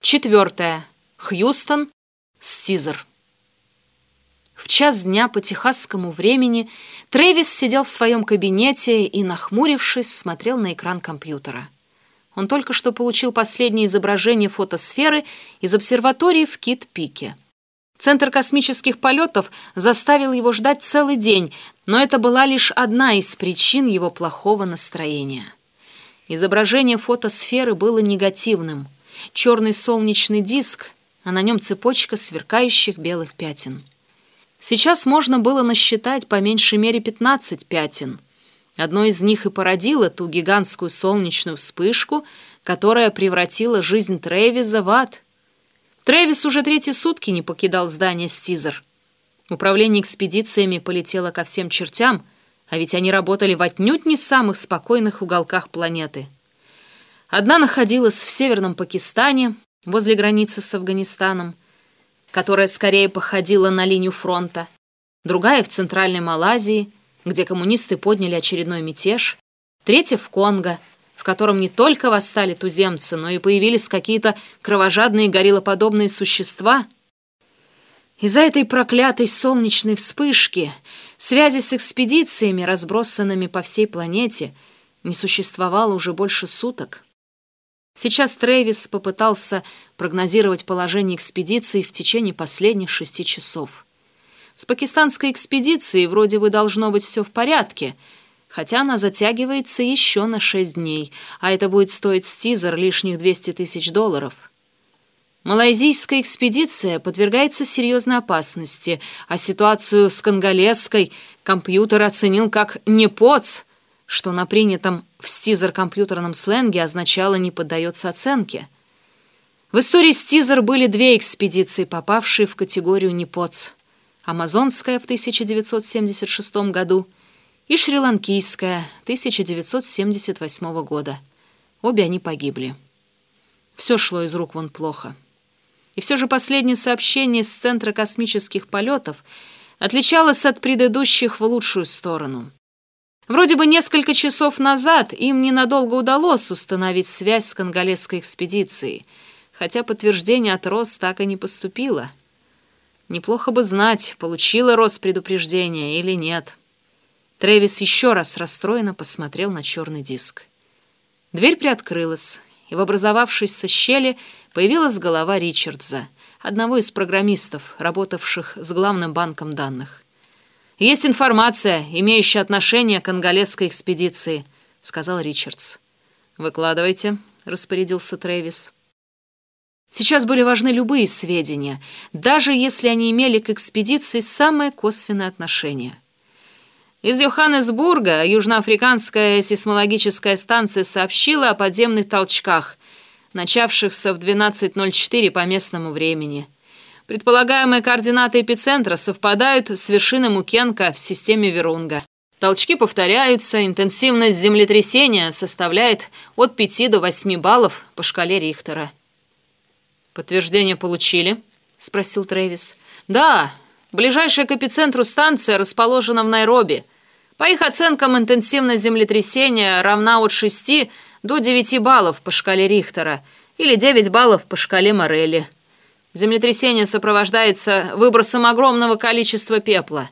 Четвертое. Хьюстон. Стизер. В час дня по техасскому времени Трэвис сидел в своем кабинете и, нахмурившись, смотрел на экран компьютера. Он только что получил последнее изображение фотосферы из обсерватории в Кит-Пике. Центр космических полетов заставил его ждать целый день, но это была лишь одна из причин его плохого настроения. Изображение фотосферы было негативным – черный солнечный диск, а на нем цепочка сверкающих белых пятен. Сейчас можно было насчитать по меньшей мере 15 пятен. Одно из них и породило ту гигантскую солнечную вспышку, которая превратила жизнь Трэвиза в ад. Трэвис уже третьи сутки не покидал здание Стизер. Управление экспедициями полетело ко всем чертям, а ведь они работали в отнюдь не самых спокойных уголках планеты — Одна находилась в северном Пакистане, возле границы с Афганистаном, которая скорее походила на линию фронта, другая в центральной Малайзии, где коммунисты подняли очередной мятеж, третья в Конго, в котором не только восстали туземцы, но и появились какие-то кровожадные гориллоподобные существа. Из-за этой проклятой солнечной вспышки связи с экспедициями, разбросанными по всей планете, не существовало уже больше суток. Сейчас Трэвис попытался прогнозировать положение экспедиции в течение последних шести часов. С пакистанской экспедицией вроде бы должно быть все в порядке, хотя она затягивается еще на шесть дней, а это будет стоить Стизер лишних 200 тысяч долларов. Малайзийская экспедиция подвергается серьезной опасности, а ситуацию с конголезской компьютер оценил как «непоц», что на принятом в стизер-компьютерном сленге означало «не поддается оценке». В истории стизер были две экспедиции, попавшие в категорию «Непоц». Амазонская в 1976 году и Шри-Ланкийская 1978 года. Обе они погибли. Все шло из рук вон плохо. И все же последнее сообщение с Центра космических полетов отличалось от предыдущих в лучшую сторону – Вроде бы несколько часов назад им ненадолго удалось установить связь с конголезской экспедицией, хотя подтверждение от Рос так и не поступило. Неплохо бы знать, получила Рос предупреждение или нет. Трэвис еще раз расстроенно посмотрел на черный диск. Дверь приоткрылась, и в образовавшейся щели появилась голова Ричардза, одного из программистов, работавших с главным банком данных. «Есть информация, имеющая отношение к анголезской экспедиции», — сказал Ричардс. «Выкладывайте», — распорядился Трэвис. Сейчас были важны любые сведения, даже если они имели к экспедиции самое косвенное отношение. Из Йоханнесбурга южноафриканская сейсмологическая станция сообщила о подземных толчках, начавшихся в 12.04 по местному времени — Предполагаемые координаты эпицентра совпадают с вершиной Мукенко в системе Верунга. Толчки повторяются, интенсивность землетрясения составляет от 5 до 8 баллов по шкале Рихтера. «Подтверждение получили?» – спросил Трэвис. «Да, ближайшая к эпицентру станция расположена в Найроби. По их оценкам, интенсивность землетрясения равна от 6 до 9 баллов по шкале Рихтера или 9 баллов по шкале Морелли». Землетрясение сопровождается выбросом огромного количества пепла.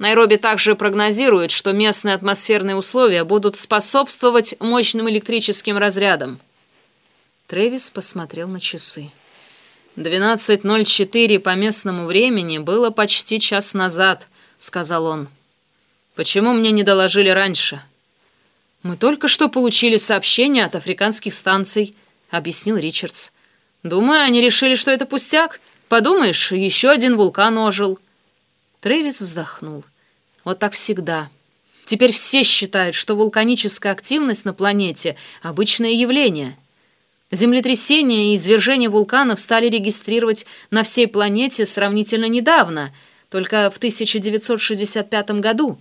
Найроби также прогнозирует, что местные атмосферные условия будут способствовать мощным электрическим разрядам. Трэвис посмотрел на часы. 12.04 по местному времени было почти час назад, сказал он. Почему мне не доложили раньше? Мы только что получили сообщение от африканских станций, объяснил Ричардс. Думаю, они решили, что это пустяк. Подумаешь, еще один вулкан ожил. Трэвис вздохнул. Вот так всегда. Теперь все считают, что вулканическая активность на планете — обычное явление. Землетрясения и извержения вулканов стали регистрировать на всей планете сравнительно недавно, только в 1965 году.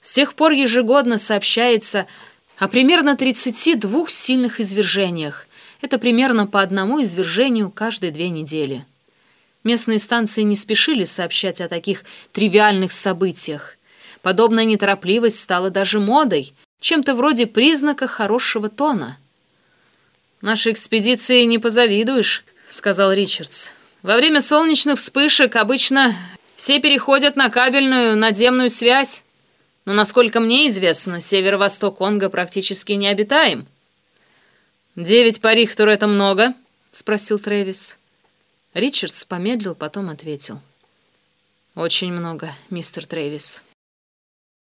С тех пор ежегодно сообщается о примерно 32 сильных извержениях, это примерно по одному извержению каждые две недели. Местные станции не спешили сообщать о таких тривиальных событиях. Подобная неторопливость стала даже модой, чем-то вроде признака хорошего тона. «Нашей экспедиции не позавидуешь», — сказал Ричардс. «Во время солнечных вспышек обычно все переходят на кабельную надземную связь. Но, насколько мне известно, северо-восток Конго практически необитаем». «Девять по Рихтеру — это много?» — спросил Трэвис. Ричардс помедлил, потом ответил. «Очень много, мистер Трэвис».